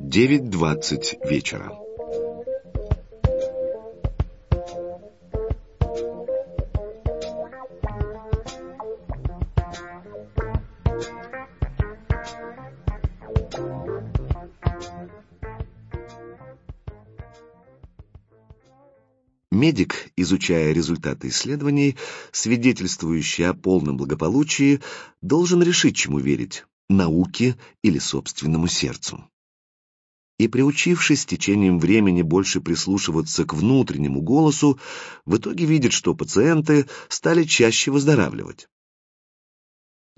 9.20 вечера. Медик, изучая результаты исследований, свидетельствующие о полном благополучии, должен решить, чему верить – науке или собственному сердцу. И приучившись течением времени больше прислушиваться к внутреннему голосу, в итоге видит, что пациенты стали чаще выздоравливать.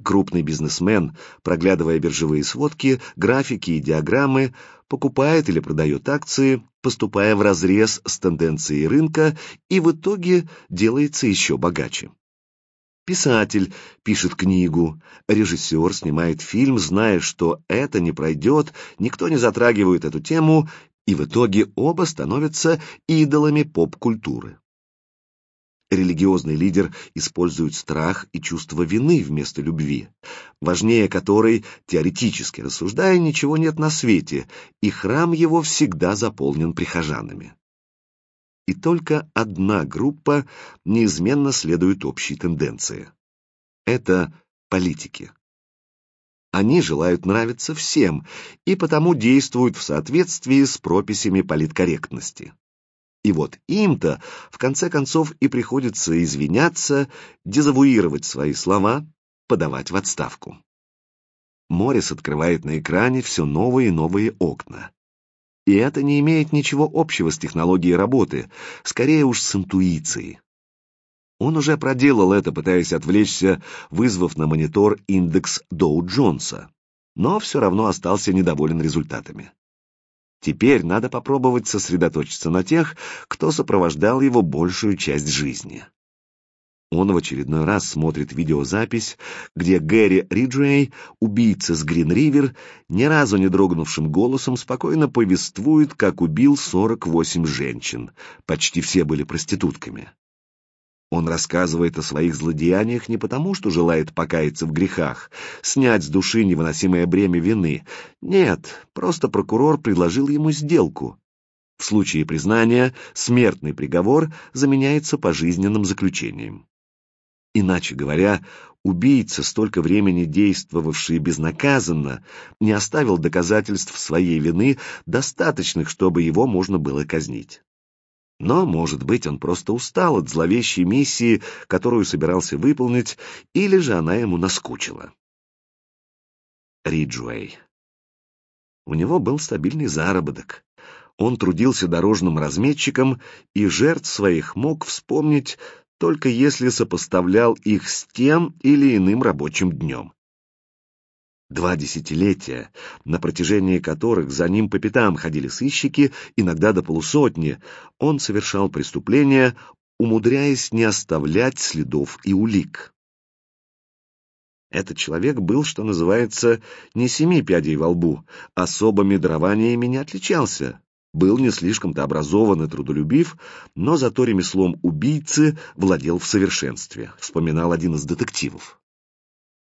Крупный бизнесмен, проглядывая биржевые сводки, графики и диаграммы, покупает или продает акции, поступая в разрез с тенденцией рынка и в итоге делается еще богаче. Писатель пишет книгу, режиссер снимает фильм, зная, что это не пройдет, никто не затрагивает эту тему, и в итоге оба становятся идолами поп-культуры. Религиозный лидер использует страх и чувство вины вместо любви, важнее которой, теоретически рассуждая, ничего нет на свете, и храм его всегда заполнен прихожанами. И только одна группа неизменно следует общей тенденции. Это политики. Они желают нравиться всем и потому действуют в соответствии с прописями политкорректности. И вот им-то, в конце концов, и приходится извиняться, дезавуировать свои слова, подавать в отставку. Морис открывает на экране все новые и новые окна. И это не имеет ничего общего с технологией работы, скорее уж с интуицией. Он уже проделал это, пытаясь отвлечься, вызвав на монитор индекс Доу-Джонса, но все равно остался недоволен результатами. Теперь надо попробовать сосредоточиться на тех, кто сопровождал его большую часть жизни. Он в очередной раз смотрит видеозапись, где Гэри Риджуэй, убийца с Грин-Ривер, ни разу не дрогнувшим голосом спокойно повествует, как убил 48 женщин. Почти все были проститутками. Он рассказывает о своих злодеяниях не потому, что желает покаяться в грехах, снять с души невыносимое бремя вины. Нет, просто прокурор предложил ему сделку. В случае признания смертный приговор заменяется пожизненным заключением. Иначе говоря, убийца, столько времени действовавший безнаказанно, не оставил доказательств своей вины, достаточных, чтобы его можно было казнить. Но, может быть, он просто устал от зловещей миссии, которую собирался выполнить, или же она ему наскучила. Риджуэй. У него был стабильный заработок. Он трудился дорожным разметчиком и жертв своих мог вспомнить только если сопоставлял их с тем или иным рабочим днем. Два десятилетия, на протяжении которых за ним по пятам ходили сыщики, иногда до полусотни, он совершал преступления, умудряясь не оставлять следов и улик. Этот человек был, что называется, не семи пядей во лбу, особыми дарованиями не отличался, был не слишком-то образован и трудолюбив, но зато ремеслом убийцы владел в совершенстве, вспоминал один из детективов.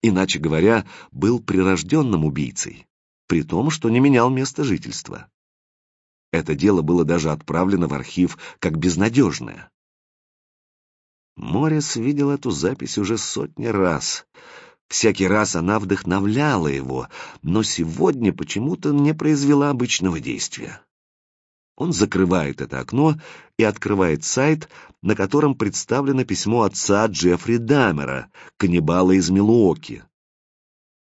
Иначе говоря, был прирожденным убийцей, при том, что не менял место жительства. Это дело было даже отправлено в архив как безнадежное. Морис видел эту запись уже сотни раз. Всякий раз она вдохновляла его, но сегодня почему-то не произвела обычного действия. Он закрывает это окно и открывает сайт, на котором представлено письмо отца Джеффри Дамера, каннибала из Милуоки.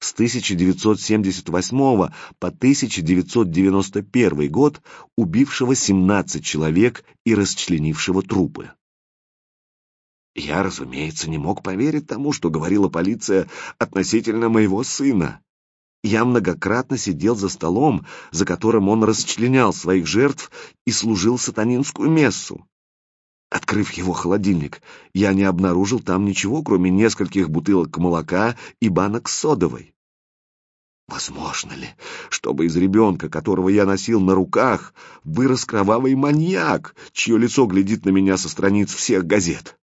С 1978 по 1991 год убившего 17 человек и расчленившего трупы. Я, разумеется, не мог поверить тому, что говорила полиция относительно моего сына. Я многократно сидел за столом, за которым он расчленял своих жертв и служил сатанинскую мессу. Открыв его холодильник, я не обнаружил там ничего, кроме нескольких бутылок молока и банок содовой. Возможно ли, чтобы из ребенка, которого я носил на руках, вырос кровавый маньяк, чье лицо глядит на меня со страниц всех газет?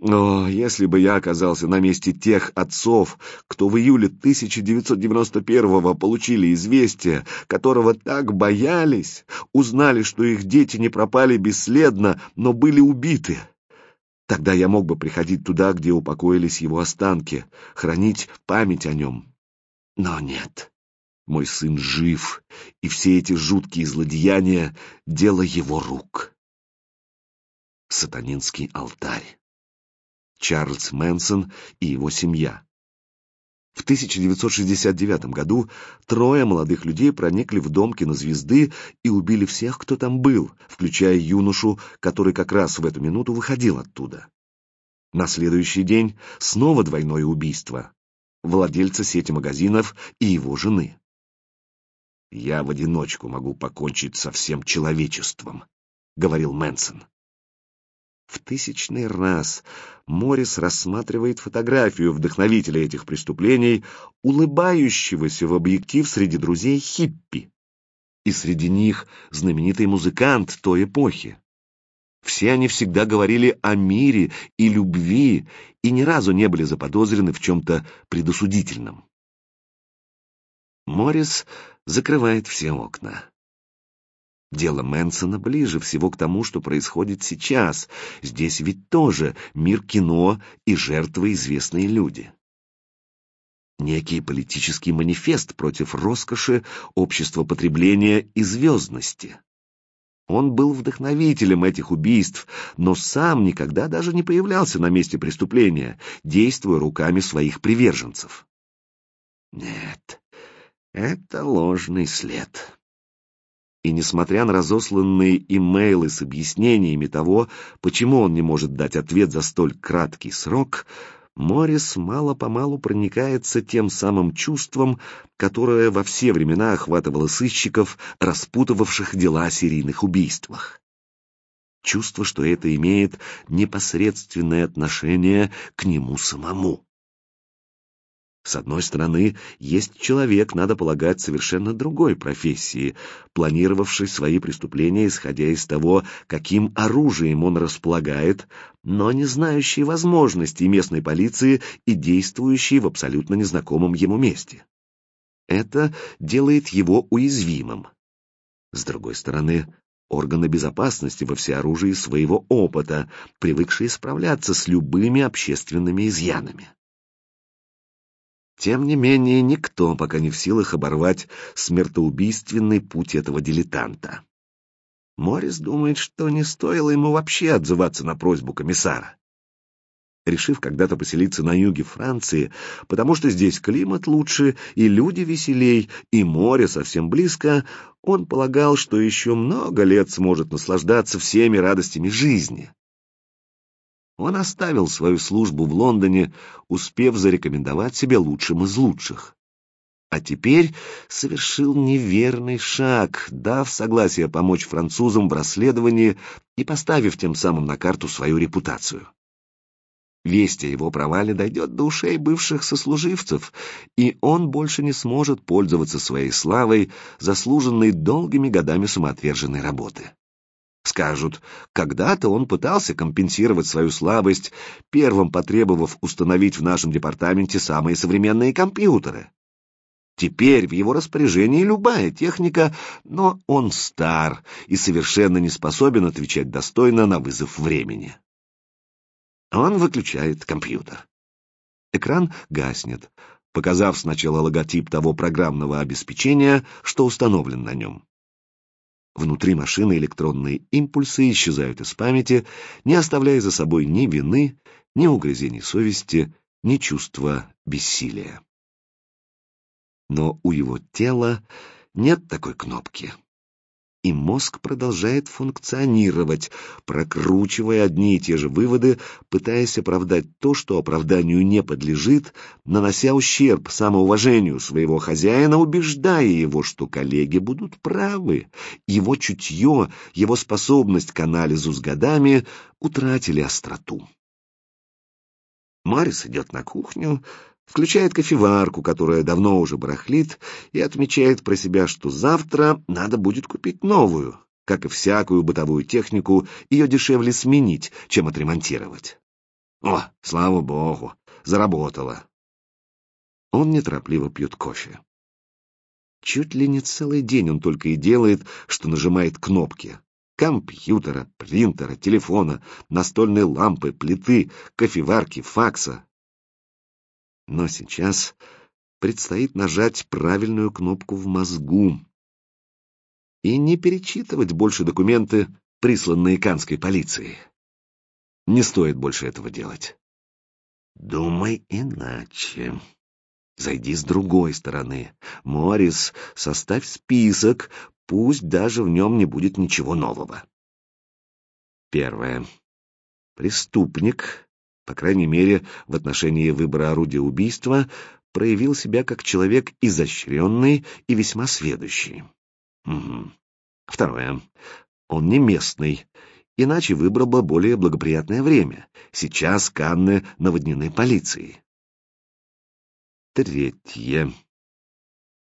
О, если бы я оказался на месте тех отцов, кто в июле 1991-го получили известие, которого так боялись, узнали, что их дети не пропали бесследно, но были убиты. Тогда я мог бы приходить туда, где упокоились его останки, хранить память о нем. Но нет. Мой сын жив, и все эти жуткие злодеяния — дело его рук. Сатанинский алтарь. Чарльз Мэнсон и его семья. В 1969 году трое молодых людей проникли в дом кинозвезды и убили всех, кто там был, включая юношу, который как раз в эту минуту выходил оттуда. На следующий день снова двойное убийство. Владельца сети магазинов и его жены. «Я в одиночку могу покончить со всем человечеством», — говорил Мэнсон. В тысячный раз Морис рассматривает фотографию вдохновителя этих преступлений, улыбающегося в объектив среди друзей хиппи. И среди них знаменитый музыкант той эпохи. Все они всегда говорили о мире и любви и ни разу не были заподозрены в чем-то предосудительном. Морис закрывает все окна. Дело Мэнсона ближе всего к тому, что происходит сейчас. Здесь ведь тоже мир кино и жертвы известные люди. Некий политический манифест против роскоши, общества потребления и звездности. Он был вдохновителем этих убийств, но сам никогда даже не появлялся на месте преступления, действуя руками своих приверженцев. Нет, это ложный след. И несмотря на разосланные имейлы с объяснениями того, почему он не может дать ответ за столь краткий срок, Моррис мало-помалу проникается тем самым чувством, которое во все времена охватывало сыщиков, распутывавших дела о серийных убийствах. Чувство, что это имеет непосредственное отношение к нему самому. С одной стороны, есть человек, надо полагать, совершенно другой профессии, планировавший свои преступления, исходя из того, каким оружием он располагает, но не знающий возможностей местной полиции и действующий в абсолютно незнакомом ему месте. Это делает его уязвимым. С другой стороны, органы безопасности во всеоружии своего опыта, привыкшие справляться с любыми общественными изъянами. Тем не менее, никто пока не в силах оборвать смертоубийственный путь этого дилетанта. Морис думает, что не стоило ему вообще отзываться на просьбу комиссара. Решив когда-то поселиться на юге Франции, потому что здесь климат лучше, и люди веселей, и море совсем близко, он полагал, что еще много лет сможет наслаждаться всеми радостями жизни. Он оставил свою службу в Лондоне, успев зарекомендовать себя лучшим из лучших. А теперь совершил неверный шаг, дав согласие помочь французам в расследовании и поставив тем самым на карту свою репутацию. Весть о его провале дойдет до ушей бывших сослуживцев, и он больше не сможет пользоваться своей славой, заслуженной долгими годами самоотверженной работы. Скажут, когда-то он пытался компенсировать свою слабость, первым потребовав установить в нашем департаменте самые современные компьютеры. Теперь в его распоряжении любая техника, но он стар и совершенно не способен отвечать достойно на вызов времени. Он выключает компьютер. Экран гаснет, показав сначала логотип того программного обеспечения, что установлен на нем. Внутри машины электронные импульсы исчезают из памяти, не оставляя за собой ни вины, ни угрызений совести, ни чувства бессилия. Но у его тела нет такой кнопки и мозг продолжает функционировать, прокручивая одни и те же выводы, пытаясь оправдать то, что оправданию не подлежит, нанося ущерб самоуважению своего хозяина, убеждая его, что коллеги будут правы. Его чутье, его способность к анализу с годами утратили остроту. Марис идет на кухню, включает кофеварку, которая давно уже барахлит, и отмечает про себя, что завтра надо будет купить новую. Как и всякую бытовую технику, ее дешевле сменить, чем отремонтировать. О, слава богу, заработала. Он неторопливо пьет кофе. Чуть ли не целый день он только и делает, что нажимает кнопки. Компьютера, принтера, телефона, настольной лампы, плиты, кофеварки, факса. Но сейчас предстоит нажать правильную кнопку в мозгу и не перечитывать больше документы, присланные канской полицией. Не стоит больше этого делать. Думай иначе. Зайди с другой стороны. Морис, составь список, пусть даже в нем не будет ничего нового. Первое. Преступник, по крайней мере, в отношении выбора орудия убийства, проявил себя как человек изощренный и весьма сведущий. Угу. Второе. Он не местный, иначе выбрал бы более благоприятное время. Сейчас Канны наводнены полицией. Третье.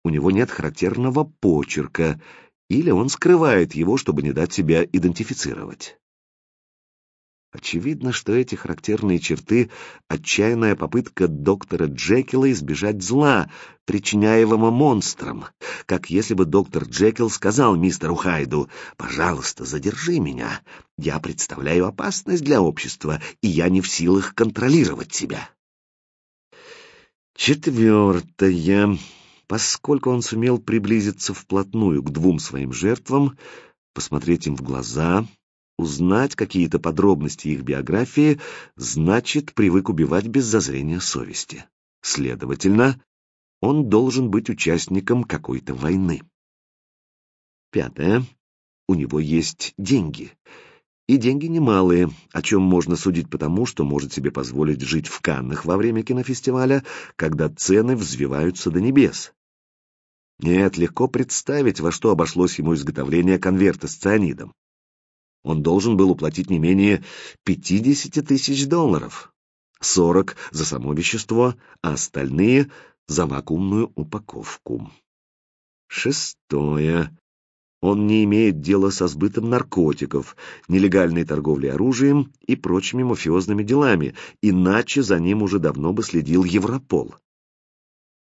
У него нет характерного почерка, или он скрывает его, чтобы не дать себя идентифицировать. Очевидно, что эти характерные черты — отчаянная попытка доктора Джекила избежать зла, причиняемого монстром, как если бы доктор Джекил сказал мистеру Хайду «Пожалуйста, задержи меня, я представляю опасность для общества, и я не в силах контролировать себя». Четвертое. Поскольку он сумел приблизиться вплотную к двум своим жертвам, посмотреть им в глаза, узнать какие-то подробности их биографии, значит, привык убивать без зазрения совести. Следовательно, он должен быть участником какой-то войны. Пятое. У него есть деньги. И деньги немалые, о чем можно судить потому, что может себе позволить жить в Каннах во время кинофестиваля, когда цены взвиваются до небес. Нет, легко представить, во что обошлось ему изготовление конверта с цианидом. Он должен был уплатить не менее 50 тысяч долларов. 40 за само вещество, а остальные за вакуумную упаковку. Шестое. Он не имеет дела со сбытом наркотиков, нелегальной торговлей оружием и прочими мафиозными делами, иначе за ним уже давно бы следил Европол.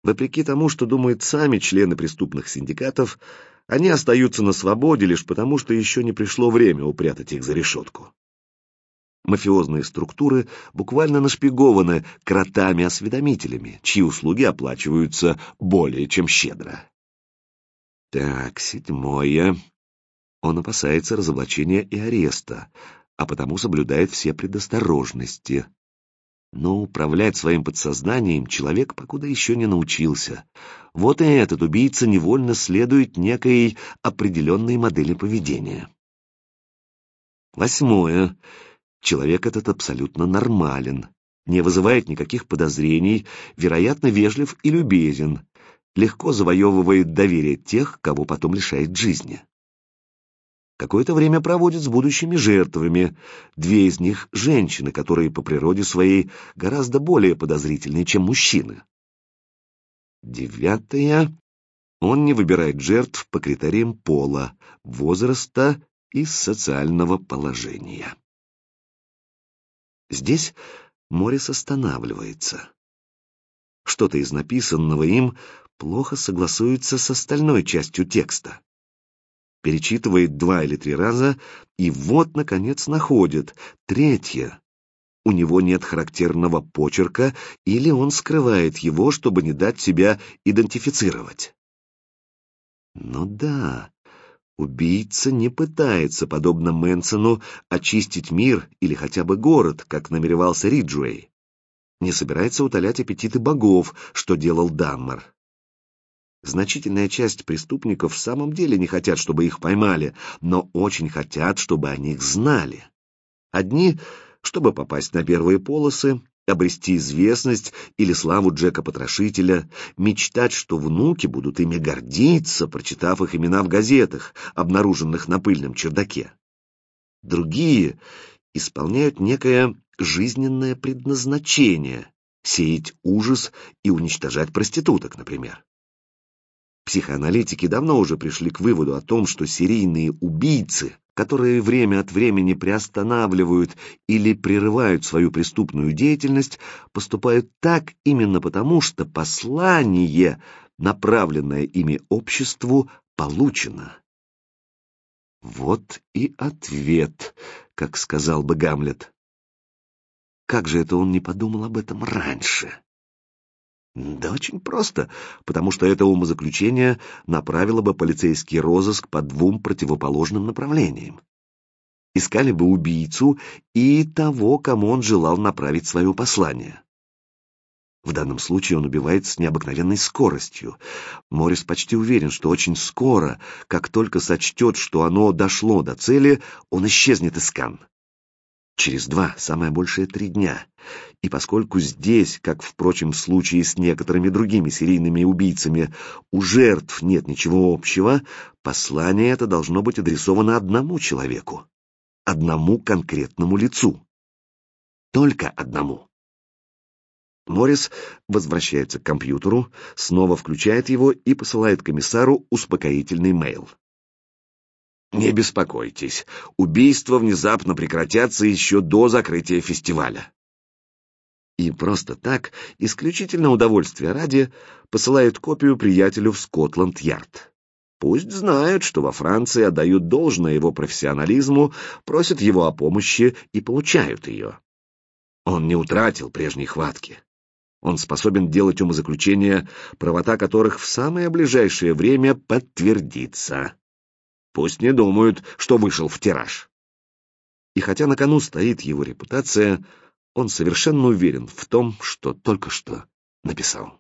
Вопреки тому, что думают сами члены преступных синдикатов, они остаются на свободе лишь потому, что еще не пришло время упрятать их за решетку. Мафиозные структуры буквально нашпигованы кротами-осведомителями, чьи услуги оплачиваются более чем щедро. Так, седьмое. Он опасается разоблачения и ареста, а потому соблюдает все предосторожности. Но управлять своим подсознанием человек покуда еще не научился. Вот и этот убийца невольно следует некой определенной модели поведения. Восьмое. Человек этот абсолютно нормален, не вызывает никаких подозрений, вероятно, вежлив и любезен, легко завоевывает доверие тех, кого потом лишает жизни. Какое-то время проводит с будущими жертвами, две из них — женщины, которые по природе своей гораздо более подозрительны, чем мужчины. Девятое. Он не выбирает жертв по критериям пола, возраста и социального положения. Здесь Морис останавливается. Что-то из написанного им плохо согласуется с остальной частью текста. Перечитывает два или три раза, и вот, наконец, находит. Третье. У него нет характерного почерка, или он скрывает его, чтобы не дать себя идентифицировать. Ну да, убийца не пытается, подобно Мэнсону, очистить мир или хотя бы город, как намеревался Риджуэй. Не собирается утолять аппетиты богов, что делал Данмар. Значительная часть преступников в самом деле не хотят, чтобы их поймали, но очень хотят, чтобы о них знали. Одни, чтобы попасть на первые полосы, обрести известность или славу Джека-потрошителя, мечтать, что внуки будут ими гордиться, прочитав их имена в газетах, обнаруженных на пыльном чердаке. Другие исполняют некое жизненное предназначение — сеять ужас и уничтожать проституток, например. Психоаналитики давно уже пришли к выводу о том, что серийные убийцы которые время от времени приостанавливают или прерывают свою преступную деятельность, поступают так именно потому, что послание, направленное ими обществу, получено. Вот и ответ, как сказал бы Гамлет. Как же это он не подумал об этом раньше? Да очень просто, потому что это умозаключение направило бы полицейский розыск по двум противоположным направлениям. Искали бы убийцу и того, кому он желал направить свое послание. В данном случае он убивает с необыкновенной скоростью. Морис почти уверен, что очень скоро, как только сочтет, что оно дошло до цели, он исчезнет из Кан через два, самое большее три дня. И поскольку здесь, как, впрочем, в случае с некоторыми другими серийными убийцами, у жертв нет ничего общего, послание это должно быть адресовано одному человеку, одному конкретному лицу. Только одному. Моррис возвращается к компьютеру, снова включает его и посылает комиссару успокоительный мейл. Не беспокойтесь, убийства внезапно прекратятся еще до закрытия фестиваля. И просто так, исключительно удовольствия ради, посылает копию приятелю в Скотланд-Ярд. Пусть знают, что во Франции отдают должное его профессионализму, просят его о помощи и получают ее. Он не утратил прежней хватки. Он способен делать умозаключения, правота которых в самое ближайшее время подтвердится. Пусть не думают, что вышел в тираж. И хотя на кону стоит его репутация, он совершенно уверен в том, что только что написал.